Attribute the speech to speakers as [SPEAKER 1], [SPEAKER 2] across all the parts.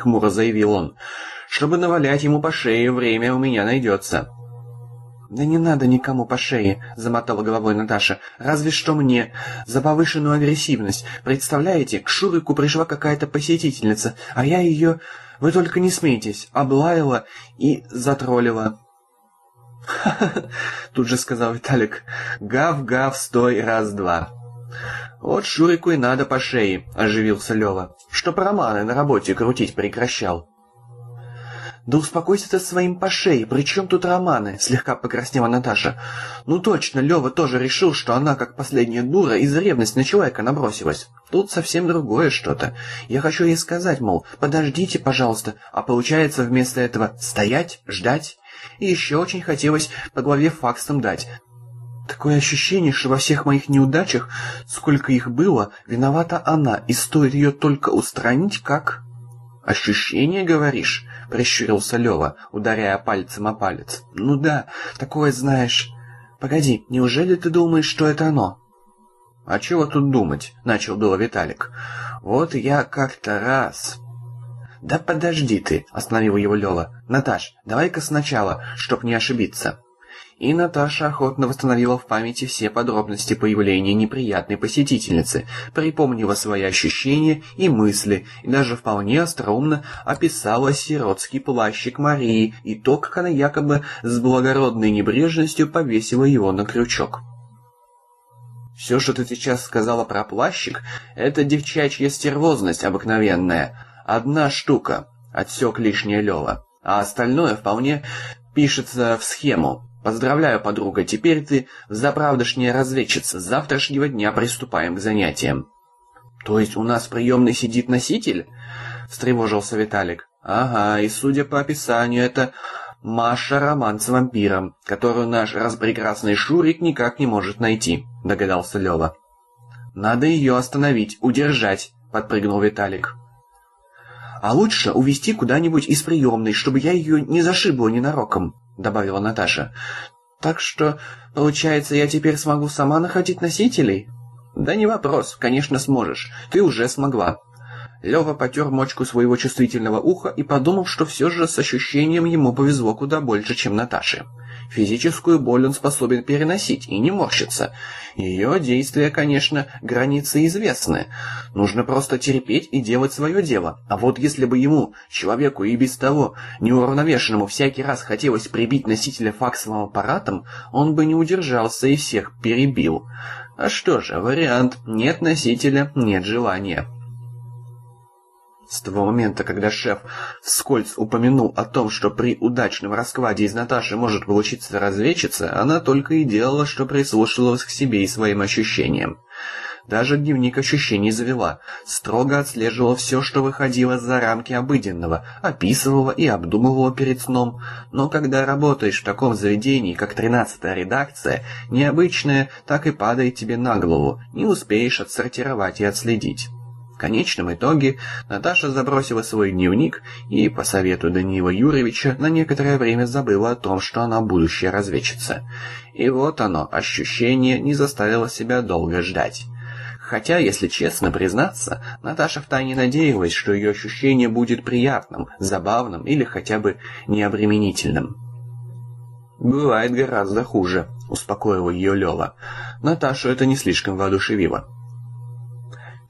[SPEAKER 1] хмуро заявил он. «Чтобы навалять ему по шее, время у меня найдется». «Да не надо никому по шее», — замотала головой Наташа. «Разве что мне. За повышенную агрессивность. Представляете, к Шурику пришла какая-то посетительница, а я ее... Вы только не смейтесь. Облаяла и затроллила». «Ха-ха-ха», тут же сказал Виталик. «Гав-гав, стой, раз-два». «Вот Шурику и надо по шее», — оживился Лёва. «Чтоб романы на работе крутить прекращал». «Да успокойся ты своим по шее, при чем тут романы?» — слегка покраснела Наташа. «Ну точно, Лёва тоже решил, что она, как последняя дура, из-за ревности на человека набросилась. Тут совсем другое что-то. Я хочу ей сказать, мол, подождите, пожалуйста, а получается вместо этого стоять, ждать. И еще очень хотелось по голове факстом дать. Такое ощущение, что во всех моих неудачах, сколько их было, виновата она, и стоит ее только устранить, как... «Ощущение, говоришь?» — прищурился Лева, ударяя пальцем о палец. «Ну да, такое знаешь...» «Погоди, неужели ты думаешь, что это оно?» «А чего тут думать?» — начал было Виталик. «Вот я как-то раз...» «Да подожди ты!» — остановил его Лева. «Наташ, давай-ка сначала, чтоб не ошибиться». И Наташа охотно восстановила в памяти все подробности появления неприятной посетительницы, припомнила свои ощущения и мысли, и даже вполне остроумно описала сиротский плащик Марии и то, как она якобы с благородной небрежностью повесила его на крючок. «Все, что ты сейчас сказала про плащик, это девчачья стервозность обыкновенная. Одна штука», — отсек лишнее Лева, «а остальное вполне пишется в схему». «Поздравляю, подруга, теперь ты заправдошняя разведчица. С завтрашнего дня приступаем к занятиям». «То есть у нас в приемной сидит носитель?» — встревожился Виталик. «Ага, и судя по описанию, это Маша роман с вампиром, которую наш распрекрасный Шурик никак не может найти», — догадался Лёва. «Надо ее остановить, удержать», — подпрыгнул Виталик. «А лучше увести куда-нибудь из приемной, чтобы я ее не зашибла ненароком», добавила Наташа. «Так что, получается, я теперь смогу сама находить носителей?» «Да не вопрос, конечно сможешь. Ты уже смогла». Лёва потер мочку своего чувствительного уха и подумал, что все же с ощущением ему повезло куда больше, чем Наташе. Физическую боль он способен переносить и не морщиться. Ее действия, конечно, границы известны. Нужно просто терпеть и делать свое дело. А вот если бы ему, человеку и без того, неуравновешенному, всякий раз хотелось прибить носителя факсовым аппаратом, он бы не удержался и всех перебил. А что же, вариант «нет носителя, нет желания». С того момента, когда шеф вскользь упомянул о том, что при удачном раскладе из Наташи может получиться разведчица, она только и делала, что прислушивалась к себе и своим ощущениям. Даже дневник ощущений завела, строго отслеживала все, что выходило за рамки обыденного, описывала и обдумывала перед сном. Но когда работаешь в таком заведении, как тринадцатая редакция, необычное так и падает тебе на голову, не успеешь отсортировать и отследить конечном итоге Наташа забросила свой дневник и, по совету Даниила Юрьевича, на некоторое время забыла о том, что она будущая разведчица. И вот оно, ощущение, не заставило себя долго ждать. Хотя, если честно признаться, Наташа втайне надеялась, что ее ощущение будет приятным, забавным или хотя бы необременительным. «Бывает гораздо хуже», — успокоила ее Лёва. Наташу это не слишком воодушевило.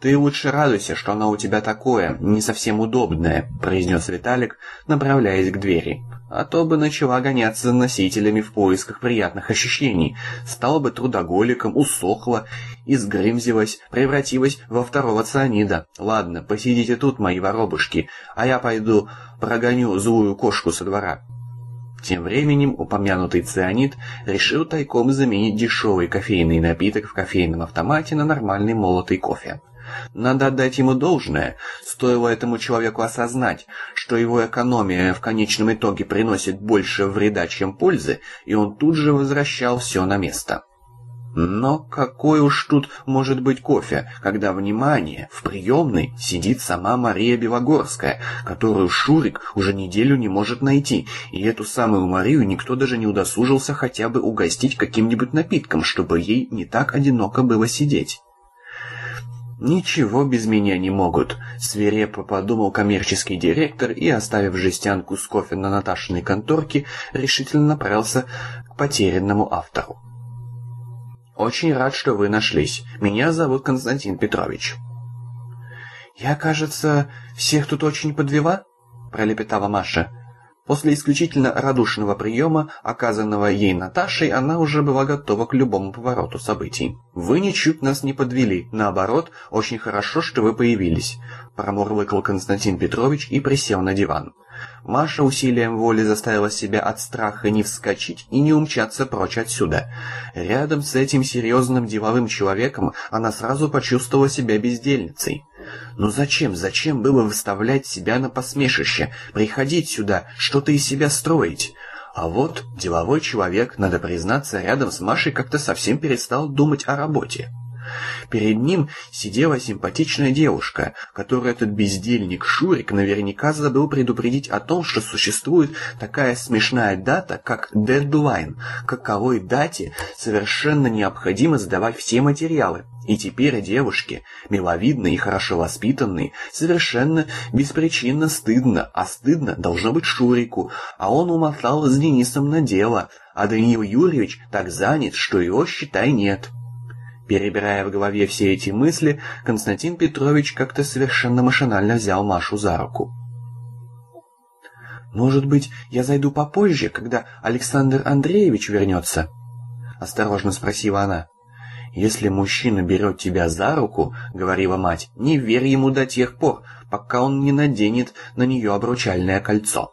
[SPEAKER 1] «Ты лучше радуйся, что оно у тебя такое, не совсем удобное», — произнес Виталик, направляясь к двери. «А то бы начала гоняться за носителями в поисках приятных ощущений, стала бы трудоголиком, усохла, изгрымзилась, превратилась во второго цианида. Ладно, посидите тут, мои воробушки, а я пойду прогоню злую кошку со двора». Тем временем упомянутый цианид решил тайком заменить дешевый кофейный напиток в кофейном автомате на нормальный молотый кофе. Надо отдать ему должное. Стоило этому человеку осознать, что его экономия в конечном итоге приносит больше вреда, чем пользы, и он тут же возвращал все на место. Но какой уж тут может быть кофе, когда, внимание, в приемной сидит сама Мария Белогорская, которую Шурик уже неделю не может найти, и эту самую Марию никто даже не удосужился хотя бы угостить каким-нибудь напитком, чтобы ей не так одиноко было сидеть. «Ничего без меня не могут», — свирепо подумал коммерческий директор и, оставив жестянку с кофе на Наташиной конторке, решительно направился к потерянному автору. «Очень рад, что вы нашлись. Меня зовут Константин Петрович». «Я, кажется, всех тут очень подвела?» — пролепетала Маша. После исключительно радушного приема, оказанного ей Наташей, она уже была готова к любому повороту событий. «Вы ничуть нас не подвели. Наоборот, очень хорошо, что вы появились», — промурлыкал Константин Петрович и присел на диван. Маша усилием воли заставила себя от страха не вскочить и не умчаться прочь отсюда. Рядом с этим серьезным деловым человеком она сразу почувствовала себя бездельницей. Но зачем, зачем было выставлять себя на посмешище, приходить сюда, что-то из себя строить? А вот деловой человек, надо признаться, рядом с Машей как-то совсем перестал думать о работе. Перед ним сидела симпатичная девушка, которую этот бездельник Шурик наверняка забыл предупредить о том, что существует такая смешная дата, как дедлайн, каковой дате совершенно необходимо сдавать все материалы. И теперь девушке, миловидной и хорошо воспитанной, совершенно беспричинно стыдно, а стыдно должно быть Шурику, а он умотал с Денисом на дело, а Даниил Юрьевич так занят, что его, считай, нет. Перебирая в голове все эти мысли, Константин Петрович как-то совершенно машинально взял Машу за руку. «Может быть, я зайду попозже, когда Александр Андреевич вернется?» — осторожно спросила она. «Если мужчина берет тебя за руку, — говорила мать, — не верь ему до тех пор, пока он не наденет на нее обручальное кольцо».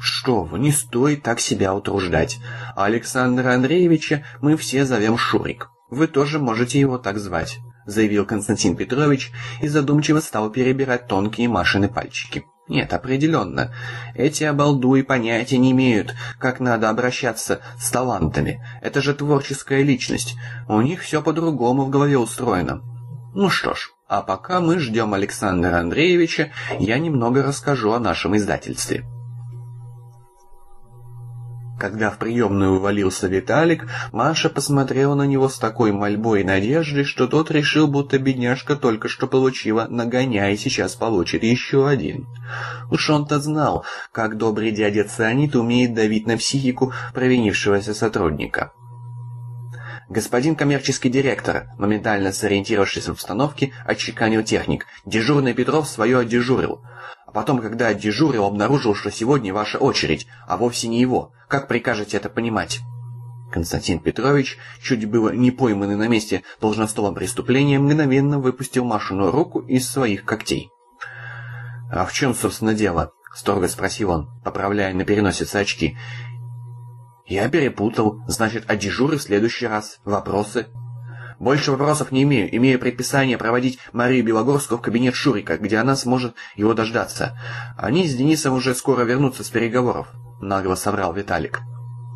[SPEAKER 1] «Что вы, не стоит так себя утруждать. Александра Андреевича мы все зовем Шурик». «Вы тоже можете его так звать», — заявил Константин Петрович и задумчиво стал перебирать тонкие Машины пальчики. «Нет, определенно. Эти обалдуи понятия не имеют, как надо обращаться с талантами. Это же творческая личность. У них все по-другому в голове устроено. Ну что ж, а пока мы ждем Александра Андреевича, я немного расскажу о нашем издательстве». Когда в приемную увалился Виталик, Маша посмотрела на него с такой мольбой и надеждой, что тот решил, будто бедняжка только что получила нагоня и сейчас получит еще один. Уж он-то знал, как добрый дядя Цианит умеет давить на психику провинившегося сотрудника. «Господин коммерческий директор», моментально сориентировавшись в обстановке, отчеканил техник. «Дежурный Петров свое отдежурил. А потом, когда отдежурил, обнаружил, что сегодня ваша очередь, а вовсе не его. Как прикажете это понимать?» Константин Петрович, чуть было не пойманный на месте должностного преступления, мгновенно выпустил Машину руку из своих когтей. «А в чем, собственно, дело?» — строго спросил он, поправляя на переносице очки. «Я перепутал. Значит, а дежуры в следующий раз. Вопросы?» «Больше вопросов не имею. Имею предписание проводить Марию Белогорскую в кабинет Шурика, где она сможет его дождаться. Они с Денисом уже скоро вернутся с переговоров», — нагло соврал Виталик.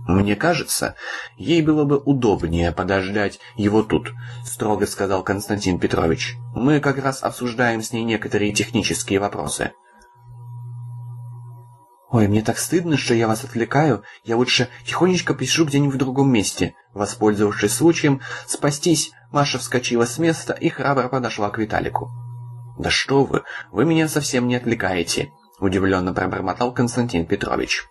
[SPEAKER 1] «Мне кажется, ей было бы удобнее подождать его тут», — строго сказал Константин Петрович. «Мы как раз обсуждаем с ней некоторые технические вопросы». «Ой, мне так стыдно, что я вас отвлекаю. Я лучше тихонечко пишу где-нибудь в другом месте». Воспользовавшись случаем, спастись, Маша вскочила с места и храбро подошла к Виталику. «Да что вы, вы меня совсем не отвлекаете», — удивленно пробормотал Константин Петрович.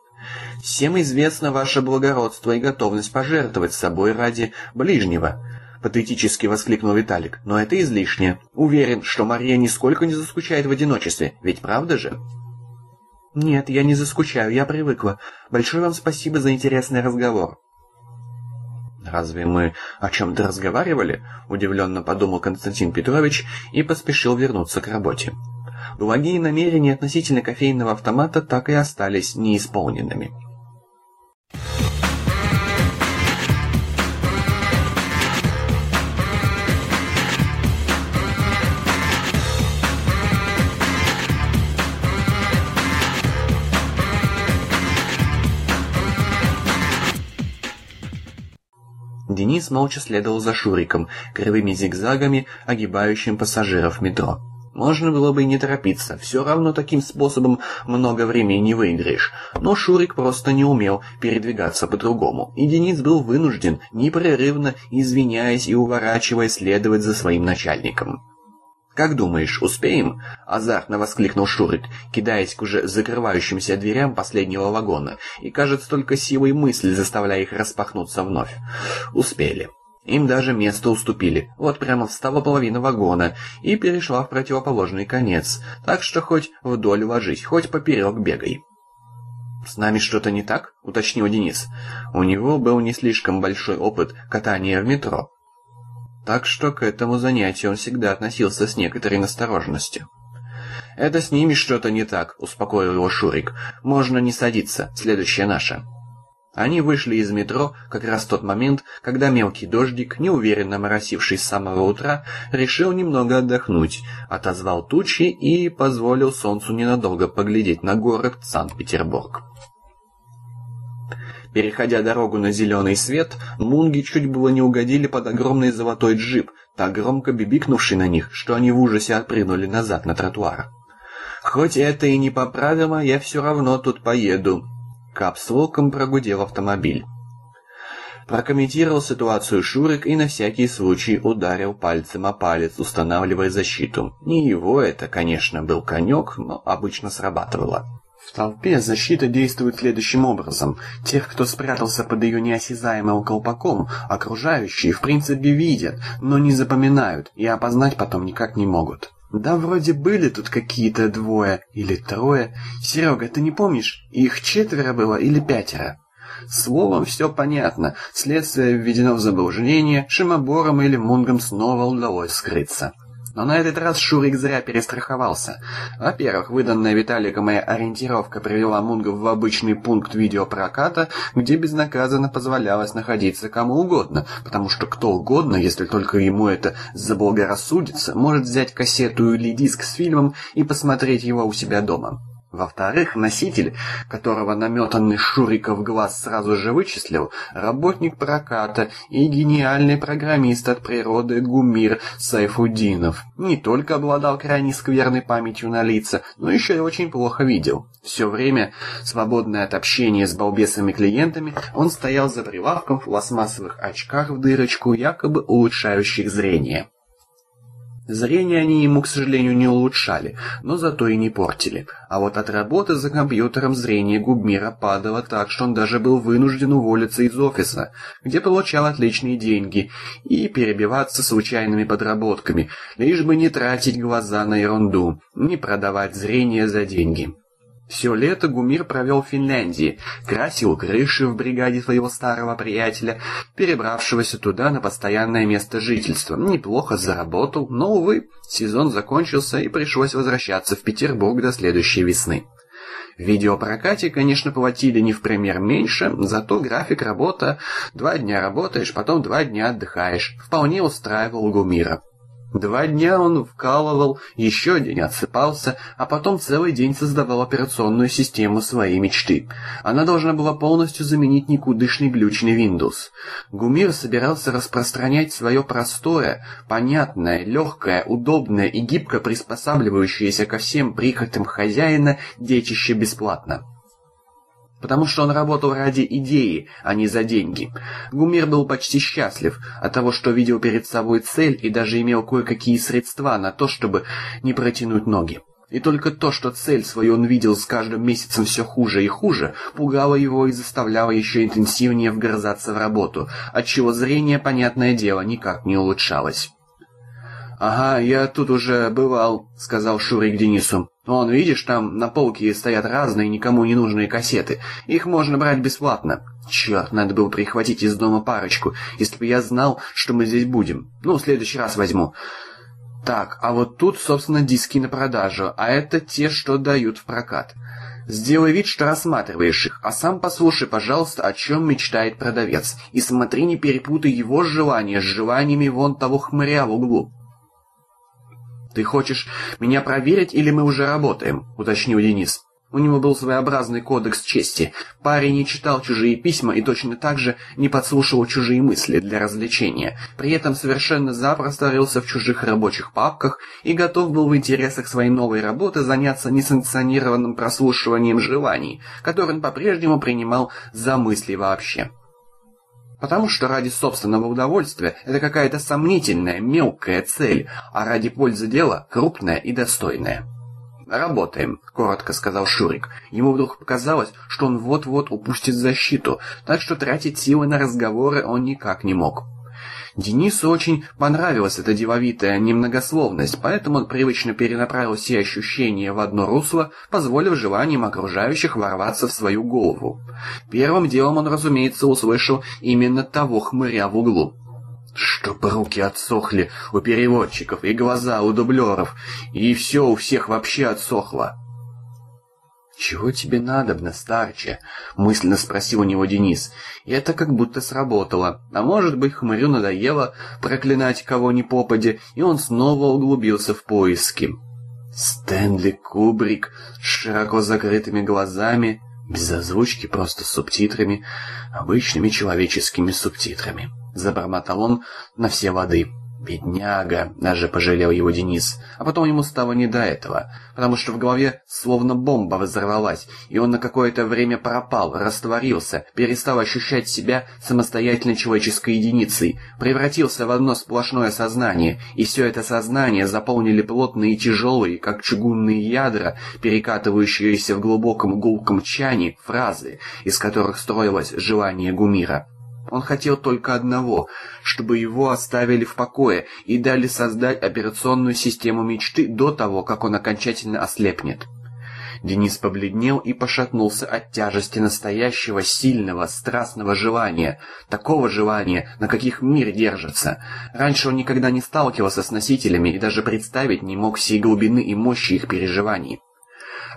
[SPEAKER 1] «Всем известно ваше благородство и готовность пожертвовать собой ради ближнего», — патетически воскликнул Виталик. «Но это излишне. Уверен, что Мария нисколько не заскучает в одиночестве, ведь правда же?» «Нет, я не заскучаю, я привыкла. Большое вам спасибо за интересный разговор». «Разве мы о чем-то разговаривали?» – удивленно подумал Константин Петрович и поспешил вернуться к работе. Благие намерения относительно кофейного автомата так и остались неисполненными. Денис молча следовал за Шуриком, кривыми зигзагами, огибающим пассажиров метро. Можно было бы и не торопиться, все равно таким способом много времени не выиграешь. Но Шурик просто не умел передвигаться по-другому, и Денис был вынужден, непрерывно извиняясь и уворачивая, следовать за своим начальником. «Как думаешь, успеем?» — азартно воскликнул Шурик, кидаясь к уже закрывающимся дверям последнего вагона, и, кажется, только силой мысли заставляя их распахнуться вновь. Успели. Им даже место уступили, вот прямо встала половина вагона и перешла в противоположный конец, так что хоть вдоль ложись, хоть поперек бегай. «С нами что-то не так?» — уточнил Денис. У него был не слишком большой опыт катания в метро, так что к этому занятию он всегда относился с некоторой настороженностью. «Это с ними что-то не так», — успокоил его Шурик. «Можно не садиться, следующая наша». Они вышли из метро как раз в тот момент, когда мелкий дождик, неуверенно моросивший с самого утра, решил немного отдохнуть, отозвал тучи и позволил солнцу ненадолго поглядеть на город Санкт-Петербург. Переходя дорогу на зеленый свет, мунги чуть было не угодили под огромный золотой джип, так громко бибикнувший на них, что они в ужасе отпрыгнули назад на тротуар. «Хоть это и непоправимо, я все равно тут поеду», — капслоком прогудел автомобиль. Прокомментировал ситуацию Шурик и на всякий случай ударил пальцем о палец, устанавливая защиту. Не его это, конечно, был конек, но обычно срабатывало. В толпе защита действует следующим образом. Тех, кто спрятался под ее неосязаемым колпаком, окружающие в принципе видят, но не запоминают и опознать потом никак не могут. Да вроде были тут какие-то двое или трое. Серега, ты не помнишь, их четверо было или пятеро? Словом, все понятно. Следствие введено в заблуждение, Шимобором или Мунгом снова удалось скрыться. Но на этот раз Шурик зря перестраховался. Во-первых, выданная Виталиком моя ориентировка привела Мунгов в обычный пункт видеопроката, где безнаказанно позволялось находиться кому угодно, потому что кто угодно, если только ему это заблагорассудится, может взять кассету или диск с фильмом и посмотреть его у себя дома. Во-вторых, носитель, которого наметанный Шуриков глаз сразу же вычислил, работник проката и гениальный программист от природы Гумир Сайфудинов, не только обладал крайне скверной памятью на лица, но еще и очень плохо видел. Все время, свободное от общения с балбесами клиентами, он стоял за прилавком в пластмассовых очках в дырочку, якобы улучшающих зрение. Зрение они ему, к сожалению, не улучшали, но зато и не портили. А вот от работы за компьютером зрение Губмира падало так, что он даже был вынужден уволиться из офиса, где получал отличные деньги, и перебиваться случайными подработками, лишь бы не тратить глаза на ерунду, не продавать зрение за деньги. Все лето Гумир провел в Финляндии, красил крыши в бригаде своего старого приятеля, перебравшегося туда на постоянное место жительства. Неплохо заработал, но, увы, сезон закончился и пришлось возвращаться в Петербург до следующей весны. В видеопрокате, конечно, платили не в пример меньше, зато график работы два дня работаешь, потом два дня отдыхаешь. Вполне устраивал Гумира. Два дня он вкалывал, еще день отсыпался, а потом целый день создавал операционную систему своей мечты. Она должна была полностью заменить никудышный глючный Windows. Гумир собирался распространять свое простое, понятное, легкое, удобное и гибко приспосабливающееся ко всем прихотям хозяина детище бесплатно потому что он работал ради идеи, а не за деньги. Гумир был почти счастлив от того, что видел перед собой цель и даже имел кое-какие средства на то, чтобы не протянуть ноги. И только то, что цель свою он видел с каждым месяцем все хуже и хуже, пугало его и заставляло еще интенсивнее вгрызаться в работу, отчего зрение, понятное дело, никак не улучшалось. «Ага, я тут уже бывал», — сказал Шурик Денису. «Вон, видишь, там на полке стоят разные никому не нужные кассеты. Их можно брать бесплатно. Черт, надо было прихватить из дома парочку, если бы я знал, что мы здесь будем. Ну, в следующий раз возьму». Так, а вот тут, собственно, диски на продажу, а это те, что дают в прокат. Сделай вид, что рассматриваешь их, а сам послушай, пожалуйста, о чем мечтает продавец. И смотри, не перепутай его желания с желаниями вон того хмыря в углу. «Ты хочешь меня проверить или мы уже работаем?» — уточнил Денис. У него был своеобразный кодекс чести. Парень не читал чужие письма и точно так же не подслушивал чужие мысли для развлечения. При этом совершенно запросто рылся в чужих рабочих папках и готов был в интересах своей новой работы заняться несанкционированным прослушиванием желаний, которые он по-прежнему принимал за мысли вообще. Потому что ради собственного удовольствия это какая-то сомнительная, мелкая цель, а ради пользы дела крупная и достойная. «Работаем», — коротко сказал Шурик. Ему вдруг показалось, что он вот-вот упустит защиту, так что тратить силы на разговоры он никак не мог. Денису очень понравилась эта деловитая немногословность, поэтому он привычно перенаправил все ощущения в одно русло, позволив желаниям окружающих ворваться в свою голову. Первым делом он, разумеется, услышал именно того хмыря в углу. Чтоб руки отсохли у переводчиков и глаза у дублеров, и все у всех вообще отсохло. «Чего тебе надобно, старче?» — мысленно спросил у него Денис. И это как будто сработало. А может быть, хмырю надоело проклинать кого ни попади, и он снова углубился в поиски. Стэнли Кубрик с широко закрытыми глазами, без озвучки, просто субтитрами, обычными человеческими субтитрами. Забормотал он на все воды. «Бедняга!» — даже пожалел его Денис. А потом ему стало не до этого, потому что в голове словно бомба взорвалась, и он на какое-то время пропал, растворился, перестал ощущать себя самостоятельной человеческой единицей, превратился в одно сплошное сознание, и все это сознание заполнили плотные и тяжелые, как чугунные ядра, перекатывающиеся в глубоком гулком чане, фразы, из которых строилось желание Гумира. Он хотел только одного, чтобы его оставили в покое и дали создать операционную систему мечты до того, как он окончательно ослепнет. Денис побледнел и пошатнулся от тяжести настоящего, сильного, страстного желания. Такого желания, на каких мир держится. Раньше он никогда не сталкивался с носителями и даже представить не мог всей глубины и мощи их переживаний.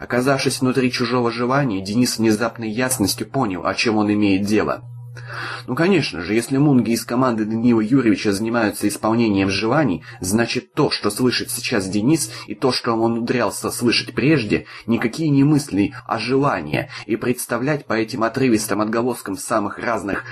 [SPEAKER 1] Оказавшись внутри чужого желания, Денис внезапной ясностью понял, о чем он имеет дело. Ну, конечно же, если мунги из команды Даниила Юрьевича занимаются исполнением желаний, значит то, что слышит сейчас Денис, и то, что он умудрялся слышать прежде, никакие не мысли, а желания, и представлять по этим отрывистым отголоскам самых разных